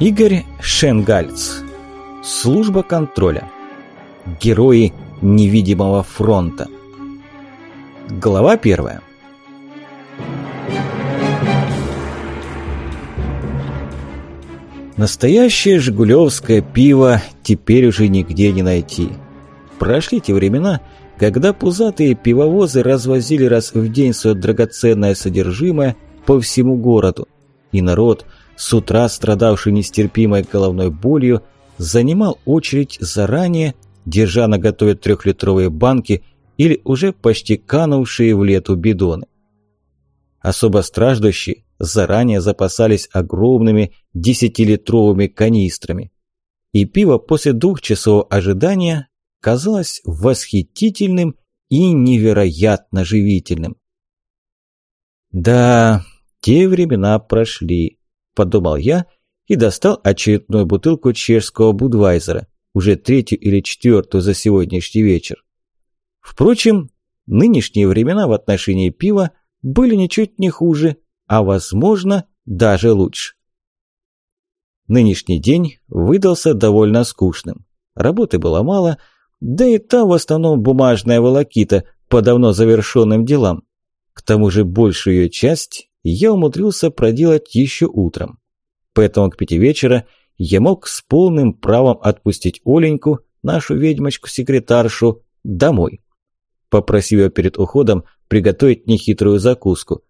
Игорь Шенгальц. Служба контроля. Герои невидимого фронта. Глава первая. Настоящее жигулевское пиво теперь уже нигде не найти. Прошли те времена, когда пузатые пивовозы развозили раз в день свое драгоценное содержимое по всему городу, и народ – с утра страдавший нестерпимой головной болью, занимал очередь заранее, держа на готове трехлитровые банки или уже почти канувшие в лету бидоны. Особо страждущие заранее запасались огромными десятилитровыми канистрами. И пиво после двух часов ожидания казалось восхитительным и невероятно живительным. Да, те времена прошли подумал я и достал очередную бутылку чешского Будвайзера, уже третью или четвертую за сегодняшний вечер. Впрочем, нынешние времена в отношении пива были ничуть не хуже, а возможно даже лучше. Нынешний день выдался довольно скучным. Работы было мало, да и та в основном бумажная волокита по давно завершенным делам. К тому же большую ее часть я умудрился проделать еще утром. Поэтому к пяти вечера я мог с полным правом отпустить Оленьку, нашу ведьмочку-секретаршу, домой. Попросив ее перед уходом приготовить нехитрую закуску.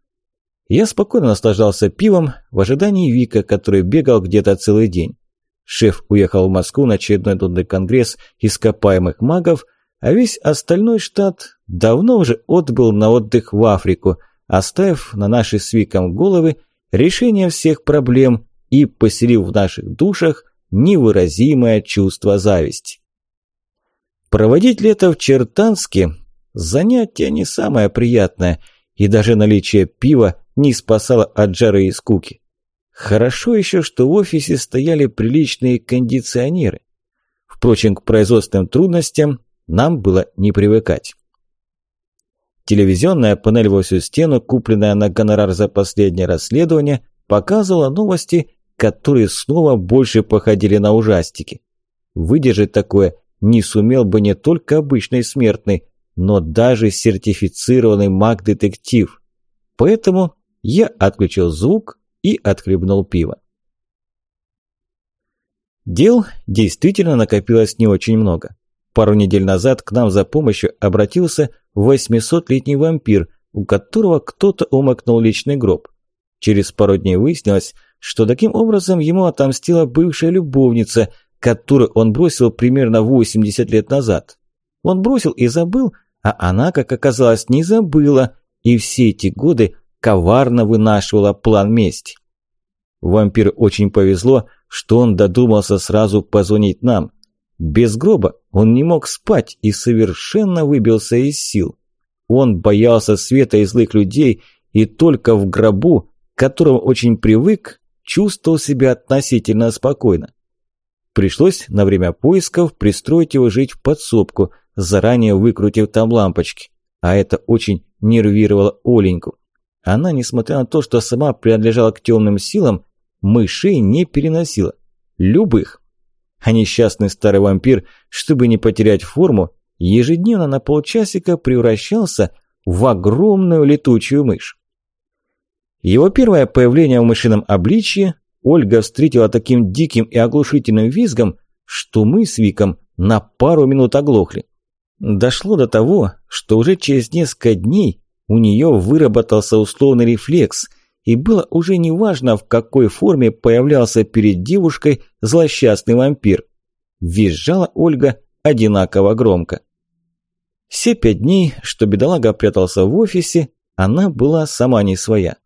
Я спокойно наслаждался пивом в ожидании Вика, который бегал где-то целый день. Шеф уехал в Москву на очередной трудный конгресс ископаемых магов, а весь остальной штат давно уже отбыл на отдых в Африку – оставив на наши с Виком головы решение всех проблем и поселив в наших душах невыразимое чувство зависти. Проводить лето в Чертанске – занятие не самое приятное, и даже наличие пива не спасало от жары и скуки. Хорошо еще, что в офисе стояли приличные кондиционеры. Впрочем, к производственным трудностям нам было не привыкать. Телевизионная панель во всю стену, купленная на гонорар за последнее расследование, показывала новости, которые снова больше походили на ужастики. Выдержать такое не сумел бы не только обычный смертный, но даже сертифицированный маг-детектив. Поэтому я отключил звук и отхлебнул пиво. Дел действительно накопилось не очень много. Пару недель назад к нам за помощью обратился 800-летний вампир, у которого кто-то умыкнул личный гроб. Через пару дней выяснилось, что таким образом ему отомстила бывшая любовница, которую он бросил примерно 80 лет назад. Он бросил и забыл, а она, как оказалось, не забыла, и все эти годы коварно вынашивала план мести. Вампиру очень повезло, что он додумался сразу позвонить нам – без гроба он не мог спать и совершенно выбился из сил. Он боялся света и злых людей, и только в гробу, к которому очень привык, чувствовал себя относительно спокойно. Пришлось на время поисков пристроить его жить в подсобку, заранее выкрутив там лампочки. А это очень нервировало Оленьку. Она, несмотря на то, что сама принадлежала к темным силам, мышей не переносила. Любых. А несчастный старый вампир, чтобы не потерять форму, ежедневно на полчасика превращался в огромную летучую мышь. Его первое появление в мышином обличье Ольга встретила таким диким и оглушительным визгом, что мы с Виком на пару минут оглохли. Дошло до того, что уже через несколько дней у нее выработался условный рефлекс – и было уже неважно, в какой форме появлялся перед девушкой злосчастный вампир. Визжала Ольга одинаково громко. Все пять дней, что бедолага прятался в офисе, она была сама не своя.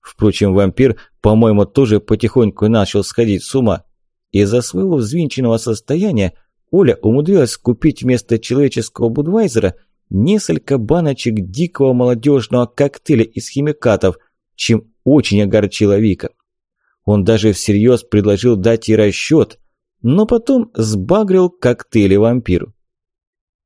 Впрочем, вампир, по-моему, тоже потихоньку начал сходить с ума. Из-за своего взвинченного состояния Оля умудрилась купить вместо человеческого будвайзера несколько баночек дикого молодежного коктейля из химикатов, чем очень огорчила Вика. Он даже всерьез предложил дать ей расчет, но потом сбагрил коктейли вампиру.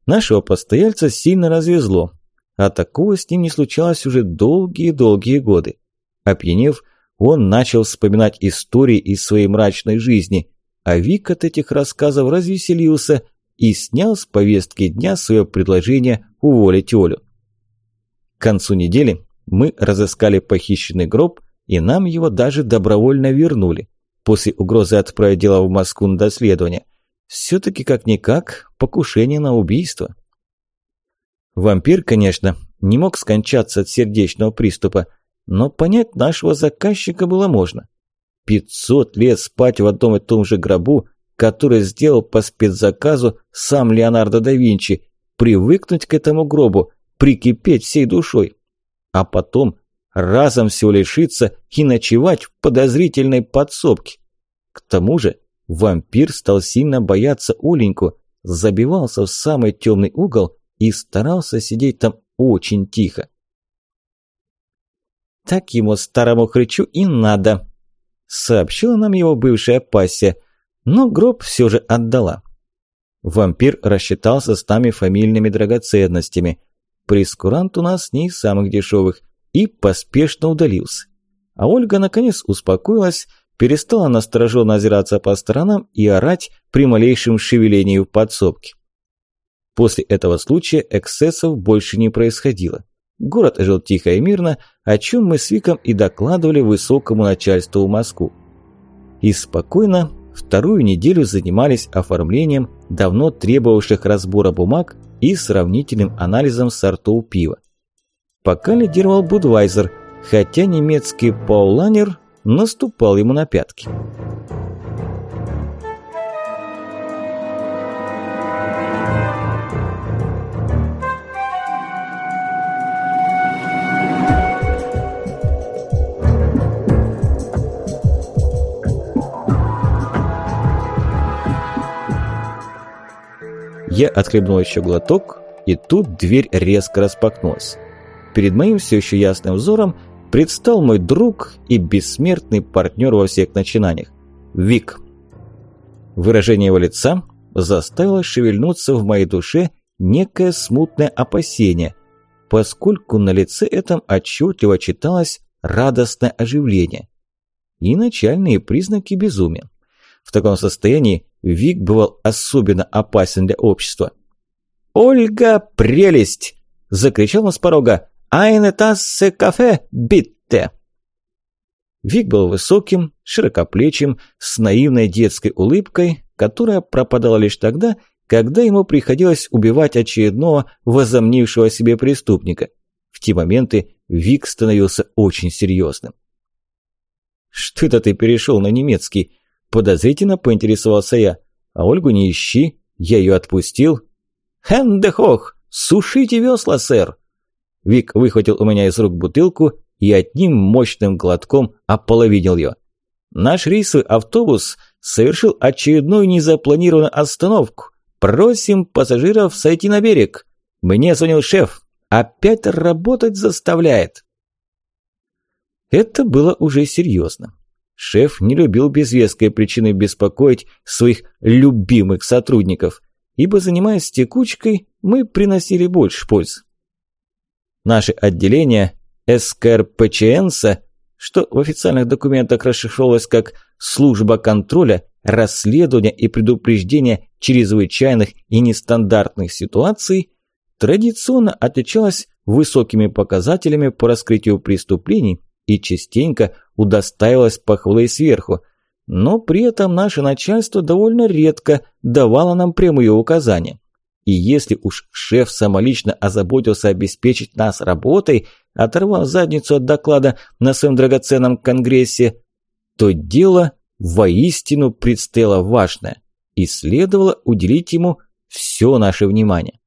Нашего постояльца сильно развезло, а такого с ним не случалось уже долгие-долгие годы. Опьянев, он начал вспоминать истории из своей мрачной жизни, а Вик от этих рассказов развеселился и снял с повестки дня свое предложение уволить Олю. К концу недели мы разыскали похищенный гроб, и нам его даже добровольно вернули, после угрозы отправить дело в Москву на доследование. Все-таки как-никак покушение на убийство. Вампир, конечно, не мог скончаться от сердечного приступа, но понять нашего заказчика было можно. 500 лет спать в одном и том же гробу, который сделал по спецзаказу сам Леонардо да Винчи, привыкнуть к этому гробу, прикипеть всей душой, а потом разом всего лишиться и ночевать в подозрительной подсобке. К тому же вампир стал сильно бояться Оленьку, забивался в самый темный угол и старался сидеть там очень тихо. «Так ему, старому хрычу, и надо», – сообщила нам его бывшая пассия, но гроб все же отдала. Вампир рассчитался с нами фамильными драгоценностями. Прескурант у нас не из самых дешевых и поспешно удалился. А Ольга наконец успокоилась, перестала настороженно озираться по сторонам и орать при малейшем шевелении в подсобке. После этого случая эксцессов больше не происходило. Город жил тихо и мирно, о чем мы с Виком и докладывали высокому начальству в Москву. И спокойно вторую неделю занимались оформлением давно требовавших разбора бумаг и сравнительным анализом сортов пива. Пока лидировал Будвайзер, хотя немецкий Пауланер наступал ему на пятки. Я отхлебнул еще глоток, и тут дверь резко распахнулась. Перед моим все еще ясным взором предстал мой друг и бессмертный партнер во всех начинаниях – Вик. Выражение его лица заставило шевельнуться в моей душе некое смутное опасение, поскольку на лице этом отчетливо читалось радостное оживление и начальные признаки безумия. В таком состоянии Вик бывал особенно опасен для общества. «Ольга, прелесть!» – закричал он с порога. «Айне тассе кафе, битте!» Вик был высоким, широкоплечим, с наивной детской улыбкой, которая пропадала лишь тогда, когда ему приходилось убивать очередного возомнившего себе преступника. В те моменты Вик становился очень серьезным. «Что это ты перешел на немецкий?» Подозрительно поинтересовался я. А Ольгу не ищи, я ее отпустил. «Хендехох! Сушите весла, сэр!» Вик выхватил у меня из рук бутылку и одним мощным глотком ополовинил ее. Наш рейсовый автобус совершил очередную незапланированную остановку. Просим пассажиров сойти на берег. Мне звонил шеф. Опять работать заставляет. Это было уже серьезно. Шеф не любил без веской причины беспокоить своих любимых сотрудников, ибо, занимаясь текучкой, мы приносили больше пользы. Наше отделение СКРПЧНСа, что в официальных документах расшифровалось как «Служба контроля, расследования и предупреждения чрезвычайных и нестандартных ситуаций», традиционно отличалось высокими показателями по раскрытию преступлений и частенько удостаивалась похвалы сверху, но при этом наше начальство довольно редко давало нам прямые указания. И если уж шеф самолично озаботился обеспечить нас работой, оторвав задницу от доклада на своем драгоценном конгрессе, то дело воистину предстояло важное, и следовало уделить ему все наше внимание.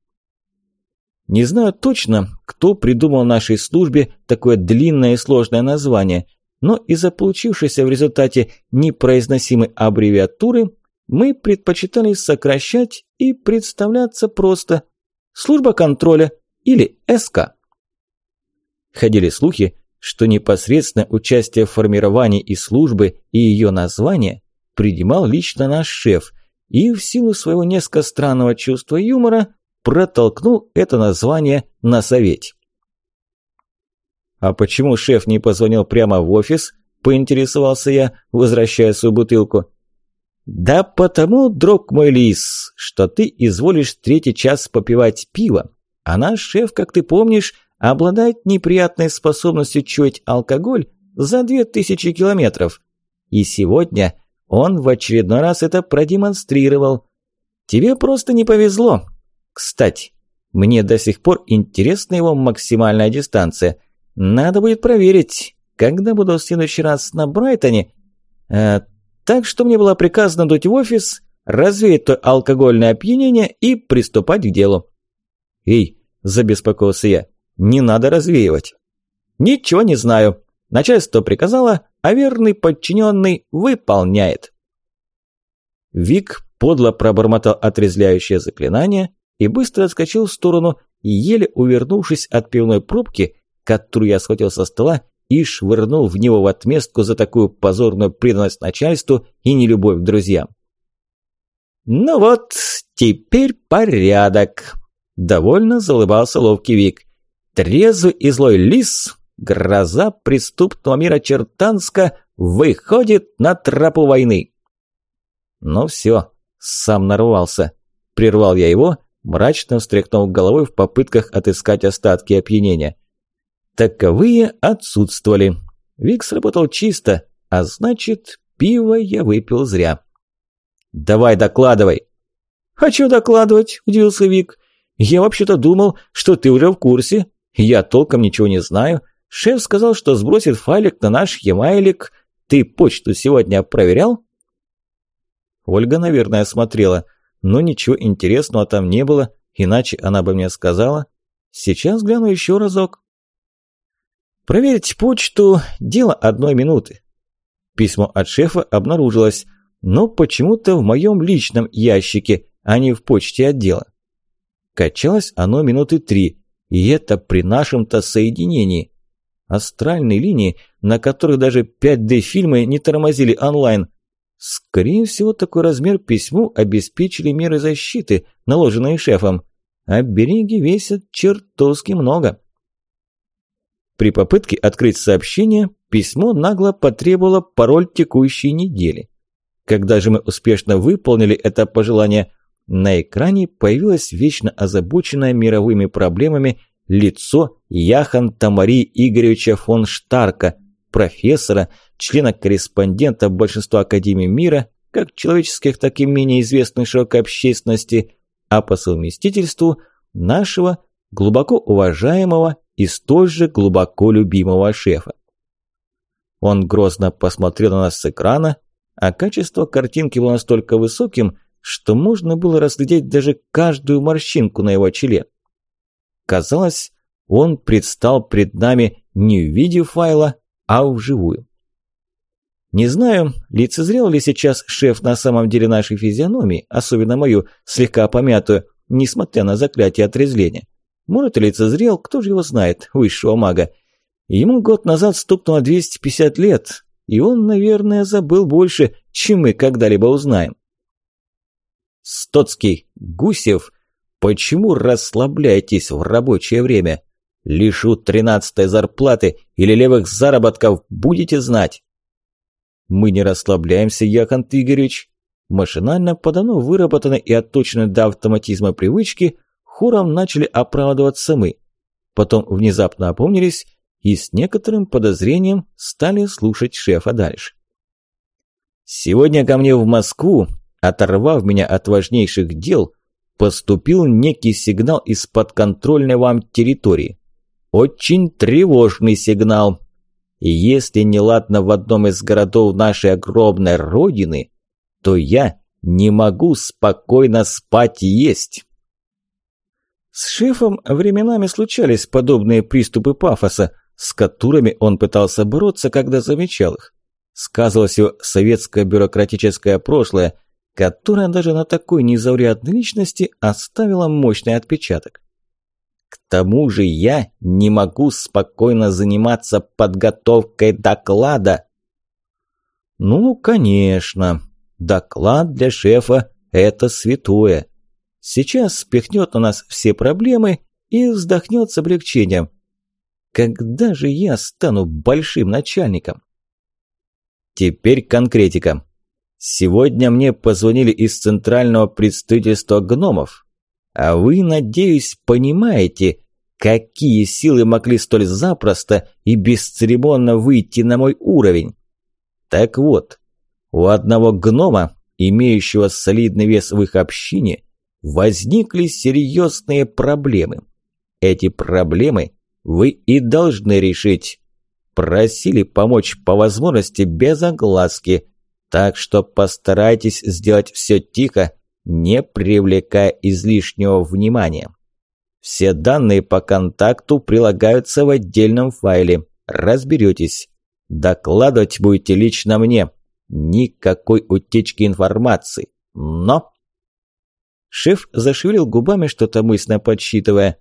Не знаю точно, кто придумал нашей службе такое длинное и сложное название, но из-за получившейся в результате непроизносимой аббревиатуры мы предпочитали сокращать и представляться просто «Служба контроля» или «СК». Ходили слухи, что непосредственное участие в формировании и службы и ее названия принимал лично наш шеф и в силу своего несколько странного чувства юмора протолкнул это название на совете. «А почему шеф не позвонил прямо в офис?» – поинтересовался я, возвращая свою бутылку. «Да потому, друг мой лис, что ты изволишь третий час попивать пиво, а наш шеф, как ты помнишь, обладает неприятной способностью чуять алкоголь за две тысячи километров. И сегодня он в очередной раз это продемонстрировал. Тебе просто не повезло. Кстати, мне до сих пор интересна его максимальная дистанция. Надо будет проверить, когда буду в следующий раз на Брайтоне. Э, так что мне было приказано дуть в офис, развеять то алкогольное опьянение и приступать к делу. «Эй», – забеспокоился я, – «не надо развеивать». «Ничего не знаю. Начальство приказало, а верный подчиненный выполняет». Вик подло пробормотал отрезляющее заклинание и быстро отскочил в сторону, еле увернувшись от пивной пробки, которую я схватил со стола и швырнул в него в отместку за такую позорную преданность начальству и нелюбовь к друзьям. «Ну вот, теперь порядок!» – довольно залыбался ловкий Вик. «Трезвый и злой лис, гроза преступного мира Чертанска, выходит на тропу войны!» «Ну все, сам нарвался!» – прервал я его, мрачно встряхнув головой в попытках отыскать остатки опьянения – Таковые отсутствовали. Вик сработал чисто, а значит, пиво я выпил зря. «Давай докладывай!» «Хочу докладывать», – удивился Вик. «Я вообще-то думал, что ты уже в курсе. Я толком ничего не знаю. Шеф сказал, что сбросит файлик на наш емайлик. Ты почту сегодня проверял?» Ольга, наверное, смотрела, но ничего интересного там не было, иначе она бы мне сказала. Сейчас гляну еще разок. Проверить почту – дело одной минуты. Письмо от шефа обнаружилось, но почему-то в моем личном ящике, а не в почте отдела. Качалось оно минуты три, и это при нашем-то соединении. Астральные линии, на которых даже 5D-фильмы не тормозили онлайн. Скорее всего, такой размер письму обеспечили меры защиты, наложенные шефом. А береги весят чертовски много. При попытке открыть сообщение, письмо нагло потребовало пароль текущей недели. Когда же мы успешно выполнили это пожелание, на экране появилось вечно озабоченное мировыми проблемами лицо Яханта Марии Игоревича фон Штарка, профессора, члена-корреспондента большинства Академий мира, как человеческих, так и менее известных широкой общественности, а по совместительству нашего глубоко уважаемого и столь же глубоко любимого шефа. Он грозно посмотрел на нас с экрана, а качество картинки было настолько высоким, что можно было разглядеть даже каждую морщинку на его челе. Казалось, он предстал пред нами не в виде файла, а вживую. Не знаю, лицезрел ли сейчас шеф на самом деле нашей физиономии, особенно мою, слегка помятую, несмотря на заклятие отрезвления. Может, лицезрел, кто же его знает, высшего мага. Ему год назад стукнуло 250 лет, и он, наверное, забыл больше, чем мы когда-либо узнаем. Стоцкий, Гусев, почему расслабляетесь в рабочее время? Лишу тринадцатой зарплаты или левых заработков будете знать. Мы не расслабляемся, Яхан Игоревич. Машинально, по давно выработанной и отточенной до автоматизма привычки, хором начали оправдываться мы. Потом внезапно опомнились и с некоторым подозрением стали слушать шефа дальше. Сегодня ко мне в Москву, оторвав меня от важнейших дел, поступил некий сигнал из подконтрольной вам территории. Очень тревожный сигнал. И если неладно в одном из городов нашей огромной родины, то я не могу спокойно спать и есть. С шефом временами случались подобные приступы пафоса, с которыми он пытался бороться, когда замечал их. Сказывалось его советское бюрократическое прошлое, которое даже на такой незаурядной личности оставило мощный отпечаток. К тому же я не могу спокойно заниматься подготовкой доклада. Ну, конечно, доклад для шефа – это святое. Сейчас спихнет на нас все проблемы и вздохнет с облегчением. Когда же я стану большим начальником? Теперь конкретика. Сегодня мне позвонили из центрального представительства гномов. А вы, надеюсь, понимаете, какие силы могли столь запросто и бесцеремонно выйти на мой уровень? Так вот, у одного гнома, имеющего солидный вес в их общине, возникли серьезные проблемы. Эти проблемы вы и должны решить. Просили помочь по возможности без огласки, так что постарайтесь сделать все тихо, не привлекая излишнего внимания. Все данные по контакту прилагаются в отдельном файле. Разберетесь. Докладывать будете лично мне. Никакой утечки информации. Но... Шеф зашевелил губами, что-то мысленно подсчитывая.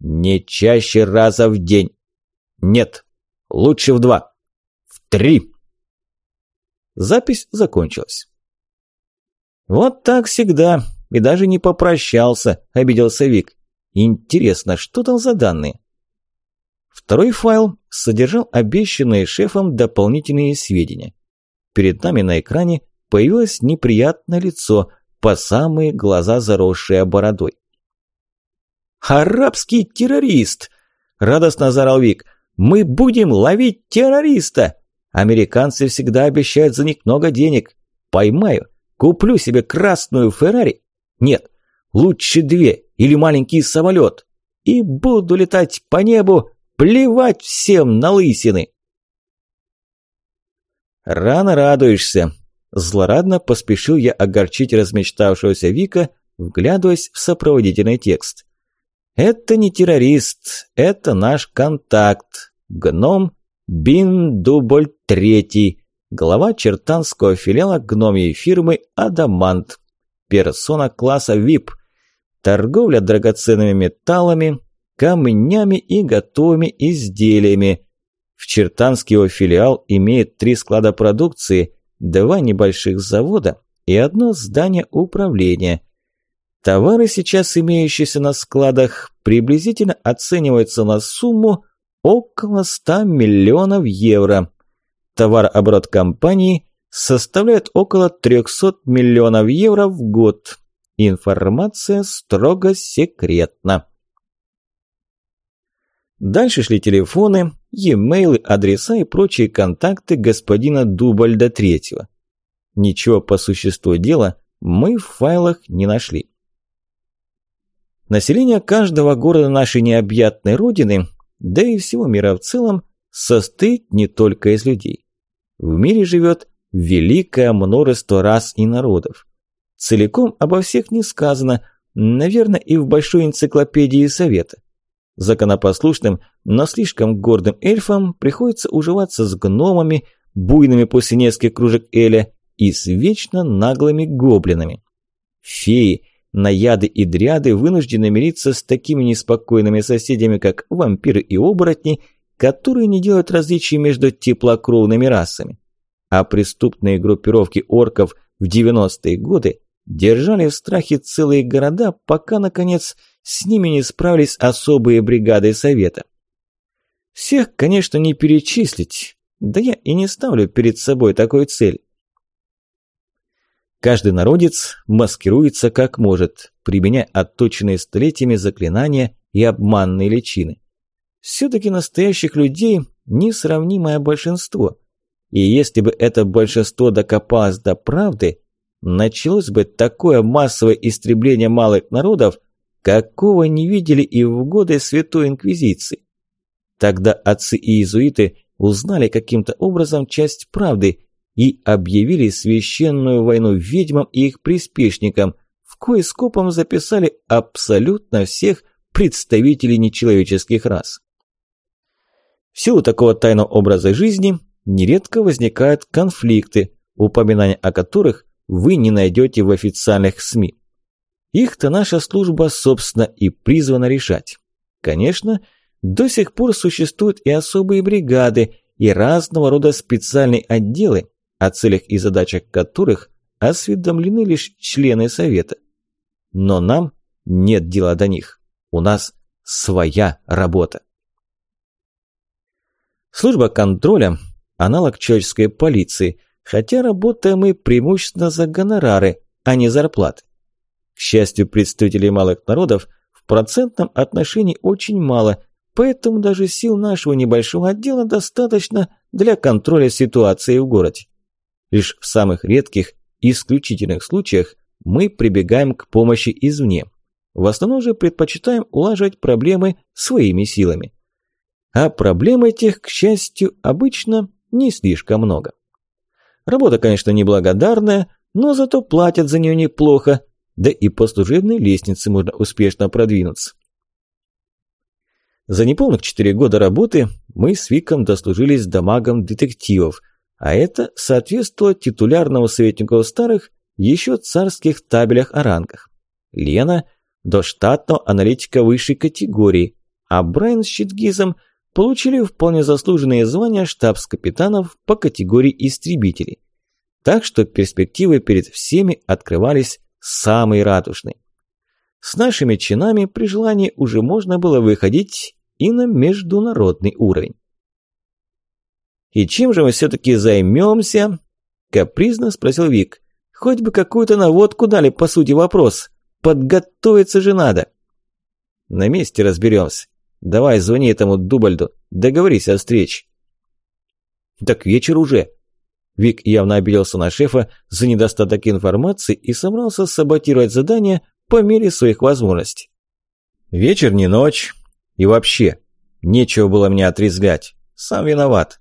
Не чаще раза в день. Нет, лучше в два. В три. Запись закончилась. Вот так всегда. И даже не попрощался, обиделся Вик. Интересно, что там за данные? Второй файл содержал обещанные шефом дополнительные сведения. Перед нами на экране появилось неприятное лицо, по самые глаза заросшее бородой. «Арабский террорист!» – радостно заорал Вик. «Мы будем ловить террориста! Американцы всегда обещают за них много денег. Поймаю, куплю себе красную Феррари. Нет, лучше две или маленький самолет. И буду летать по небу, плевать всем на лысины!» «Рано радуешься», Злорадно поспешил я огорчить размечтавшегося Вика, вглядываясь в сопроводительный текст. «Это не террорист, это наш контакт. Гном Бин Дубль Третий, глава чертанского филиала гномьей фирмы «Адамант». Персона класса VIP. Торговля драгоценными металлами, камнями и готовыми изделиями. В Чертанске его филиал имеет три склада продукции – два небольших завода и одно здание управления. Товары, сейчас имеющиеся на складах, приблизительно оцениваются на сумму около 100 миллионов евро. Товарооборот компании составляет около 300 миллионов евро в год. Информация строго секретна. Дальше шли телефоны, e-mail, адреса и прочие контакты господина Дубальда Третьего. Ничего по существу дела мы в файлах не нашли. Население каждого города нашей необъятной родины, да и всего мира в целом, состоит не только из людей. В мире живет великое множество рас и народов. Целиком обо всех не сказано, наверное, и в большой энциклопедии Совета. Законопослушным, но слишком гордым эльфам приходится уживаться с гномами, буйными после нескольких кружек Эля, и с вечно наглыми гоблинами. Феи, наяды и дряды вынуждены мириться с такими неспокойными соседями, как вампиры и оборотни, которые не делают различий между теплокровными расами. А преступные группировки орков в 90-е годы держали в страхе целые города, пока, наконец, с ними не справились особые бригады Совета. Всех, конечно, не перечислить, да я и не ставлю перед собой такой цель. Каждый народец маскируется как может, применяя отточенные столетиями заклинания и обманные личины. Все-таки настоящих людей несравнимое большинство. И если бы это большинство докопалось до правды, началось бы такое массовое истребление малых народов, какого не видели и в годы Святой Инквизиции. Тогда отцы и иезуиты узнали каким-то образом часть правды и объявили священную войну ведьмам и их приспешникам, в кое скопом записали абсолютно всех представителей нечеловеческих рас. В силу такого тайного образа жизни нередко возникают конфликты, упоминания о которых вы не найдете в официальных СМИ. Их-то наша служба, собственно, и призвана решать. Конечно, до сих пор существуют и особые бригады, и разного рода специальные отделы, о целях и задачах которых осведомлены лишь члены Совета. Но нам нет дела до них. У нас своя работа. Служба контроля аналог человеческой полиции, хотя работаем мы преимущественно за гонорары, а не зарплаты. К счастью, представителей малых народов в процентном отношении очень мало, поэтому даже сил нашего небольшого отдела достаточно для контроля ситуации в городе. Лишь в самых редких, исключительных случаях мы прибегаем к помощи извне. В основном же предпочитаем улаживать проблемы своими силами. А проблем этих, к счастью, обычно не слишком много. Работа, конечно, неблагодарная, но зато платят за нее неплохо, да и по служебной лестнице можно успешно продвинуться. За неполных четыре года работы мы с Виком дослужились до магом детективов, а это соответствовало титулярному советнику старых еще царских табелях о рангах. Лена – до штатного аналитика высшей категории, а Брайан с Щитгизом получили вполне заслуженные звания штабс-капитанов по категории истребителей. Так что перспективы перед всеми открывались самые радужные. С нашими чинами при желании уже можно было выходить и на международный уровень. «И чем же мы все-таки займемся?» – капризно спросил Вик. «Хоть бы какую-то наводку дали, по сути, вопрос». Подготовиться же надо. На месте разберемся. Давай, звони этому Дубальду, договорись о встрече. Так вечер уже. Вик явно обиделся на шефа за недостаток информации и собрался саботировать задание по мере своих возможностей. Вечер не ночь. И вообще, нечего было мне отрезвлять. Сам виноват.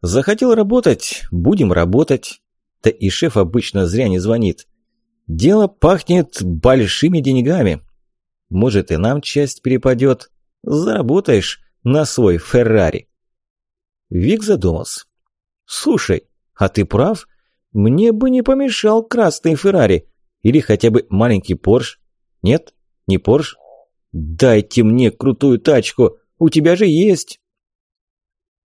Захотел работать, будем работать. Да и шеф обычно зря не звонит. Дело пахнет большими деньгами. Может, и нам часть перепадет. Заработаешь на свой Феррари. Вик задумался. Слушай, а ты прав? Мне бы не помешал красный Феррари. Или хотя бы маленький Порш. Нет? Не Порш? Дайте мне крутую тачку. У тебя же есть.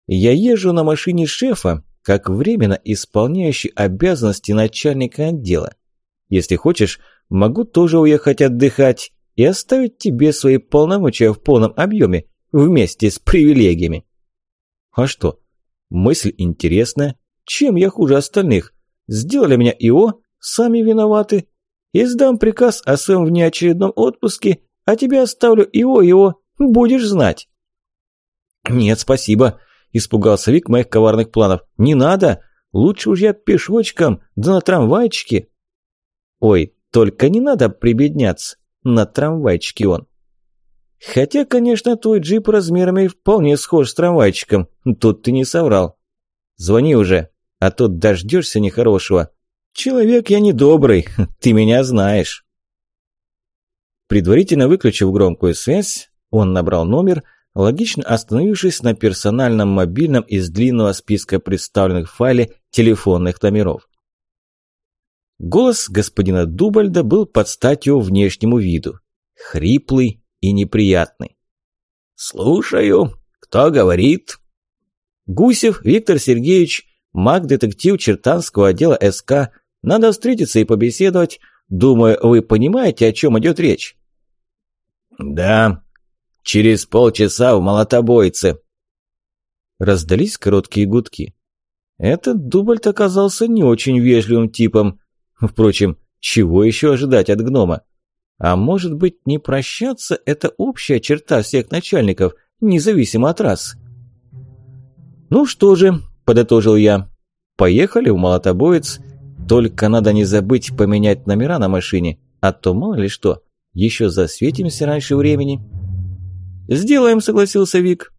Я езжу на машине шефа, как временно исполняющий обязанности начальника отдела. Если хочешь, могу тоже уехать отдыхать и оставить тебе свои полномочия в полном объеме вместе с привилегиями. А что? Мысль интересная. Чем я хуже остальных? Сделали меня ИО, сами виноваты. И сдам приказ о своем внеочередном отпуске, а тебе оставлю ИО-ИО, будешь знать. Нет, спасибо, испугался Вик моих коварных планов. Не надо, лучше уж я пешочком, да на трамвайчике. Ой, только не надо прибедняться. На трамвайчике он. Хотя, конечно, твой джип размерами вполне схож с трамвайчиком. Тут ты не соврал. Звони уже, а то дождешься нехорошего. Человек я недобрый, ты меня знаешь. Предварительно выключив громкую связь, он набрал номер, логично остановившись на персональном мобильном из длинного списка представленных в файле телефонных номеров. Голос господина Дубальда был под стать его внешнему виду. Хриплый и неприятный. «Слушаю. Кто говорит?» «Гусев Виктор Сергеевич, маг-детектив Чертанского отдела СК. Надо встретиться и побеседовать. Думаю, вы понимаете, о чем идет речь?» «Да. Через полчаса в Молотобойце». Раздались короткие гудки. Этот Дубальд оказался не очень вежливым типом. Впрочем, чего еще ожидать от гнома? А может быть, не прощаться – это общая черта всех начальников, независимо от рас? «Ну что же», – подытожил я, – «поехали в Молотобоец. Только надо не забыть поменять номера на машине, а то мало ли что, еще засветимся раньше времени». «Сделаем», – согласился Вик.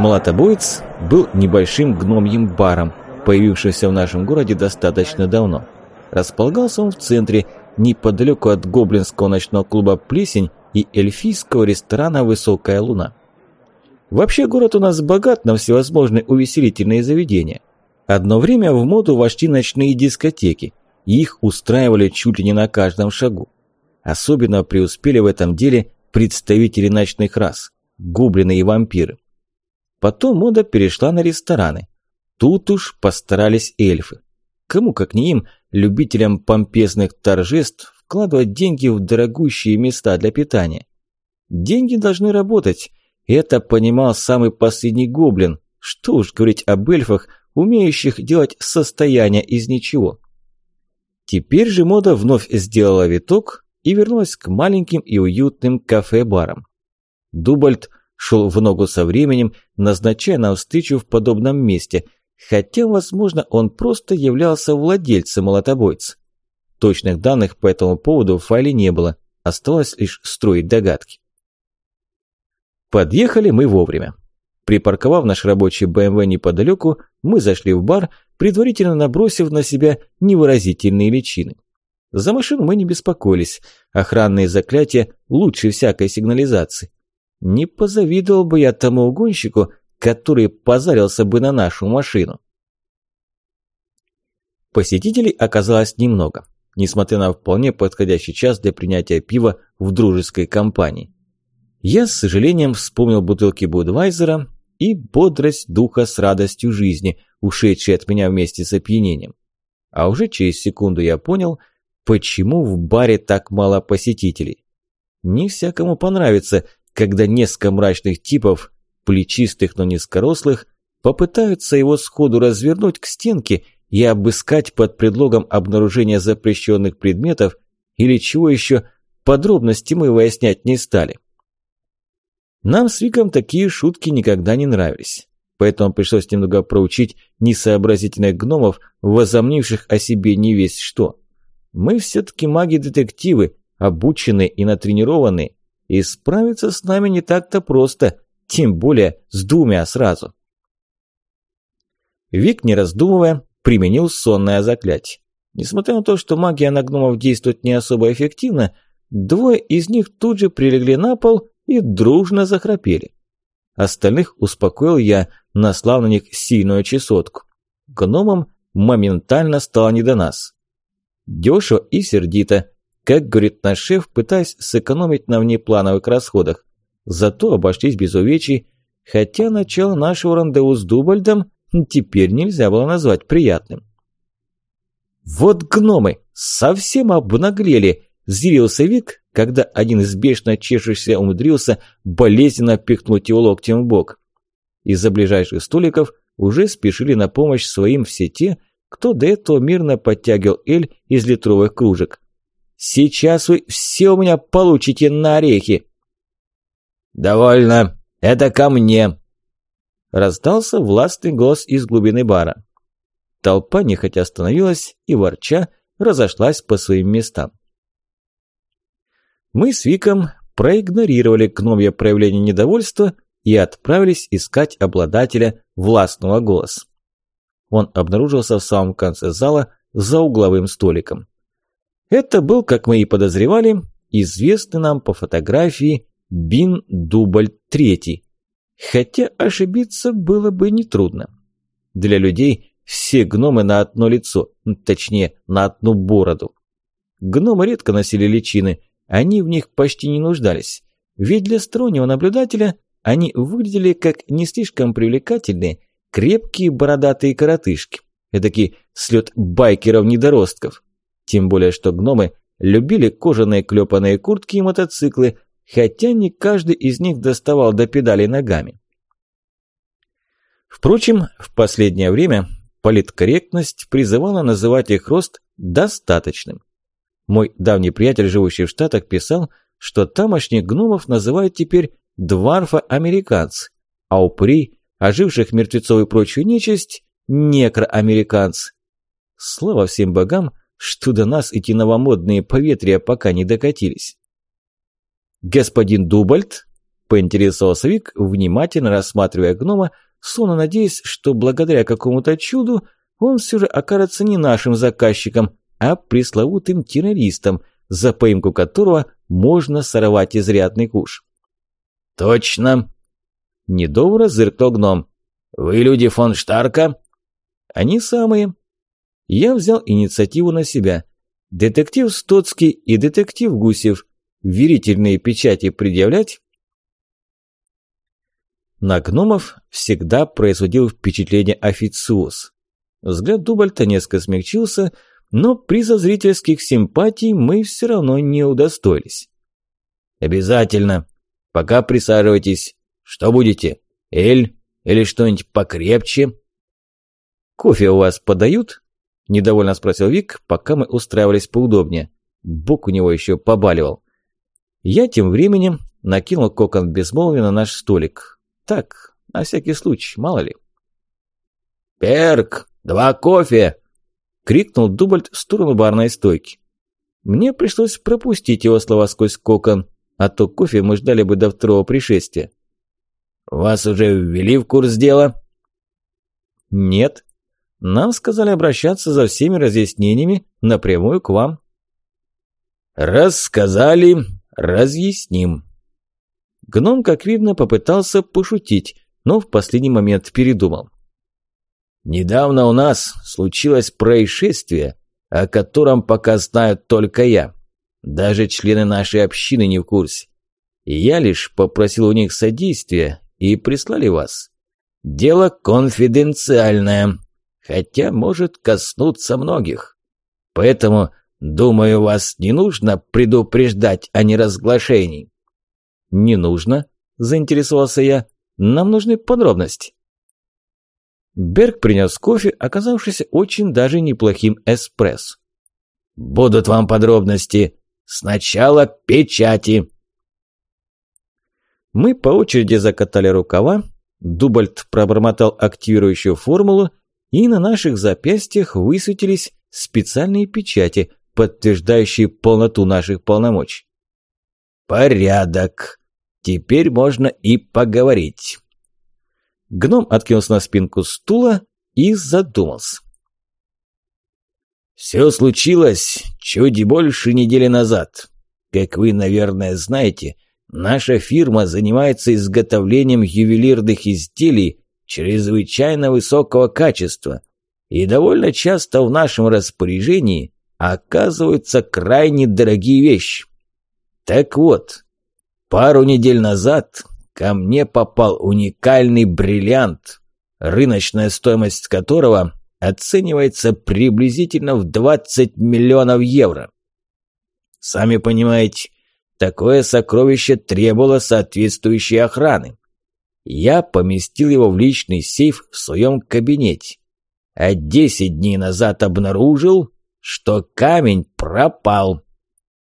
Молотобоец был небольшим гномьим баром, появившимся в нашем городе достаточно давно. Располагался он в центре, неподалеку от гоблинского ночного клуба «Плесень» и эльфийского ресторана «Высокая луна». Вообще город у нас богат на всевозможные увеселительные заведения. Одно время в моду вошли ночные дискотеки, и их устраивали чуть ли не на каждом шагу. Особенно преуспели в этом деле представители ночных рас – гоблины и вампиры. Потом мода перешла на рестораны. Тут уж постарались эльфы. Кому, как не им, любителям помпезных торжеств, вкладывать деньги в дорогущие места для питания. Деньги должны работать. Это понимал самый последний гоблин. Что уж говорить об эльфах, умеющих делать состояние из ничего. Теперь же мода вновь сделала виток и вернулась к маленьким и уютным кафе-барам. Дубальд шел в ногу со временем, назначая нам встречу в подобном месте, хотя, возможно, он просто являлся владельцем молотобойца. Точных данных по этому поводу в файле не было, осталось лишь строить догадки. Подъехали мы вовремя. Припарковав наш рабочий БМВ неподалеку, мы зашли в бар, предварительно набросив на себя невыразительные личины. За машину мы не беспокоились. Охранные заклятия лучше всякой сигнализации. Не позавидовал бы я тому угонщику, который позарился бы на нашу машину. Посетителей оказалось немного, несмотря на вполне подходящий час для принятия пива в дружеской компании. Я с сожалением вспомнил бутылки Будвайзера и бодрость духа с радостью жизни, ушедшей от меня вместе с опьянением. А уже через секунду я понял, почему в баре так мало посетителей. Не всякому понравится, когда несколько мрачных типов, плечистых, но низкорослых, попытаются его сходу развернуть к стенке и обыскать под предлогом обнаружения запрещенных предметов или чего еще подробности мы выяснять не стали. Нам с Виком такие шутки никогда не нравились, поэтому пришлось немного проучить несообразительных гномов, возомнивших о себе не весь что. Мы все-таки маги-детективы, обученные и натренированные, и справиться с нами не так-то просто, тем более с двумя сразу. Вик, не раздумывая, применил сонное заклятие. Несмотря на то, что магия на гномов действует не особо эффективно, двое из них тут же прилегли на пол и дружно захрапели. Остальных успокоил я, наслав на них сильную чесотку. Гномам моментально стало не до нас. Дешево и сердито, как говорит наш шеф, пытаясь сэкономить на внеплановых расходах. Зато обошлись без увечий, хотя начало нашего рандеву с Дубальдом теперь нельзя было назвать приятным. «Вот гномы! Совсем обнаглели!» – злился Вик, когда один из бешено чешущихся умудрился болезненно пихнуть его локтем в бок. Из-за ближайших столиков уже спешили на помощь своим все те, кто до этого мирно подтягивал эль из литровых кружек. Сейчас вы все у меня получите на орехи!» «Довольно! Это ко мне!» Раздался властный голос из глубины бара. Толпа нехотя остановилась и, ворча, разошлась по своим местам. Мы с Виком проигнорировали гномье проявление недовольства и отправились искать обладателя властного голоса. Он обнаружился в самом конце зала за угловым столиком. Это был, как мы и подозревали, известный нам по фотографии Бин Дубль III. Хотя ошибиться было бы нетрудно. Для людей все гномы на одно лицо, точнее, на одну бороду. Гномы редко носили личины, они в них почти не нуждались. Ведь для стороннего наблюдателя они выглядели как не слишком привлекательные, крепкие бородатые коротышки. Эдакий слет байкеров-недоростков. Тем более, что гномы любили кожаные клепанные куртки и мотоциклы, хотя не каждый из них доставал до педалей ногами. Впрочем, в последнее время политкорректность призывала называть их рост достаточным. Мой давний приятель, живущий в Штатах, писал, что тамошних гномов называют теперь дварфа-американцы, а упырей, оживших мертвецов и прочую нечисть, некроамериканцы. Слава всем богам, что до нас эти новомодные поветрия пока не докатились. «Господин Дубальд?» – поинтересовался Вик, внимательно рассматривая гнома, сонно надеясь, что благодаря какому-то чуду он все же окажется не нашим заказчиком, а пресловутым террористом, за поимку которого можно сорвать изрядный куш. «Точно!» – недобро зыркнул гном. «Вы люди фон Штарка?» Они самые. Я взял инициативу на себя. Детектив Стоцкий и детектив Гусев. Верительные печати предъявлять? На гномов всегда производил впечатление официоз. Взгляд Дубальта несколько смягчился, но приза зрительских симпатий мы все равно не удостоились. «Обязательно. Пока присаживайтесь. Что будете? Эль или что-нибудь покрепче?» «Кофе у вас подают?» – недовольно спросил Вик, пока мы устраивались поудобнее. Бок у него еще побаливал. Я тем временем накинул кокон безмолвия на наш столик. Так, на всякий случай, мало ли. «Перк, два кофе!» – крикнул Дубальд в сторону барной стойки. Мне пришлось пропустить его слова сквозь кокон, а то кофе мы ждали бы до второго пришествия. «Вас уже ввели в курс дела?» «Нет. Нам сказали обращаться за всеми разъяснениями напрямую к вам». «Рассказали, разъясним». Гном, как видно, попытался пошутить, но в последний момент передумал. «Недавно у нас случилось происшествие, о котором пока знаю только я. Даже члены нашей общины не в курсе. Я лишь попросил у них содействия и прислали вас. Дело конфиденциальное, хотя может коснуться многих. Поэтому, думаю, вас не нужно предупреждать о неразглашении. Не нужно, заинтересовался я. Нам нужны подробности. Берг принес кофе, оказавшийся очень даже неплохим эспрессо. «Будут вам подробности. Сначала печати». Мы по очереди закатали рукава, Дубальт пробормотал активирующую формулу, и на наших запястьях высветились специальные печати, подтверждающие полноту наших полномочий. «Порядок. Теперь можно и поговорить». Гном откинулся на спинку стула и задумался. «Все случилось чуть больше недели назад. Как вы, наверное, знаете, – Наша фирма занимается изготовлением ювелирных изделий чрезвычайно высокого качества, и довольно часто в нашем распоряжении оказываются крайне дорогие вещи. Так вот, пару недель назад ко мне попал уникальный бриллиант, рыночная стоимость которого оценивается приблизительно в 20 миллионов евро. Сами понимаете, Такое сокровище требовало соответствующей охраны. Я поместил его в личный сейф в своем кабинете. А десять дней назад обнаружил, что камень пропал.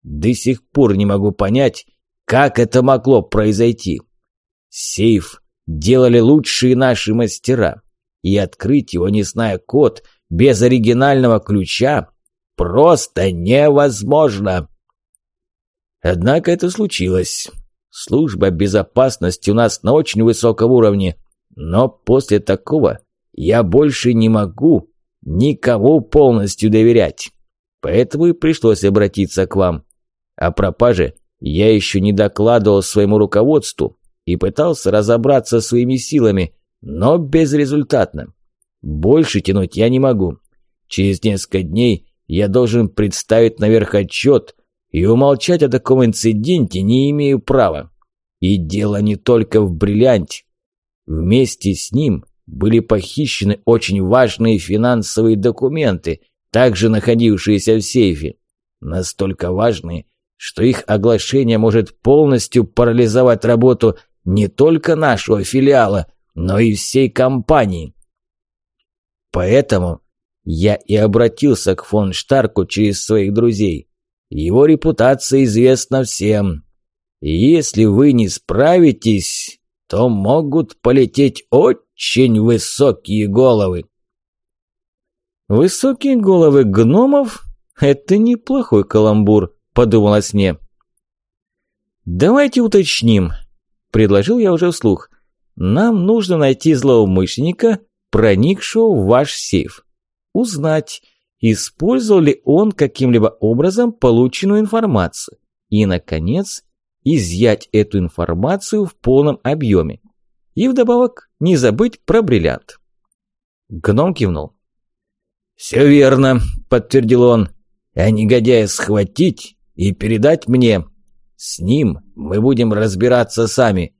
До сих пор не могу понять, как это могло произойти. Сейф делали лучшие наши мастера, и открыть его, не зная код, без оригинального ключа, просто невозможно. Однако это случилось. Служба безопасности у нас на очень высоком уровне, но после такого я больше не могу никого полностью доверять. Поэтому и пришлось обратиться к вам. О пропаже я еще не докладывал своему руководству и пытался разобраться своими силами, но безрезультатно. Больше тянуть я не могу. Через несколько дней я должен представить наверх отчет и умолчать о таком инциденте не имею права. И дело не только в бриллианте. Вместе с ним были похищены очень важные финансовые документы, также находившиеся в сейфе. Настолько важные, что их оглашение может полностью парализовать работу не только нашего филиала, но и всей компании. Поэтому я и обратился к фон Штарку через своих друзей. Его репутация известна всем. И если вы не справитесь, то могут полететь очень высокие головы. Высокие головы гномов – это неплохой каламбур, подумалось мне. Давайте уточним, предложил я уже вслух. Нам нужно найти злоумышленника, проникшего в ваш сейф. Узнать, использовал ли он каким-либо образом полученную информацию и, наконец, изъять эту информацию в полном объеме. И вдобавок не забыть про бриллиант. Гном кивнул. «Все верно», – подтвердил он. «А негодяя схватить и передать мне. С ним мы будем разбираться сами.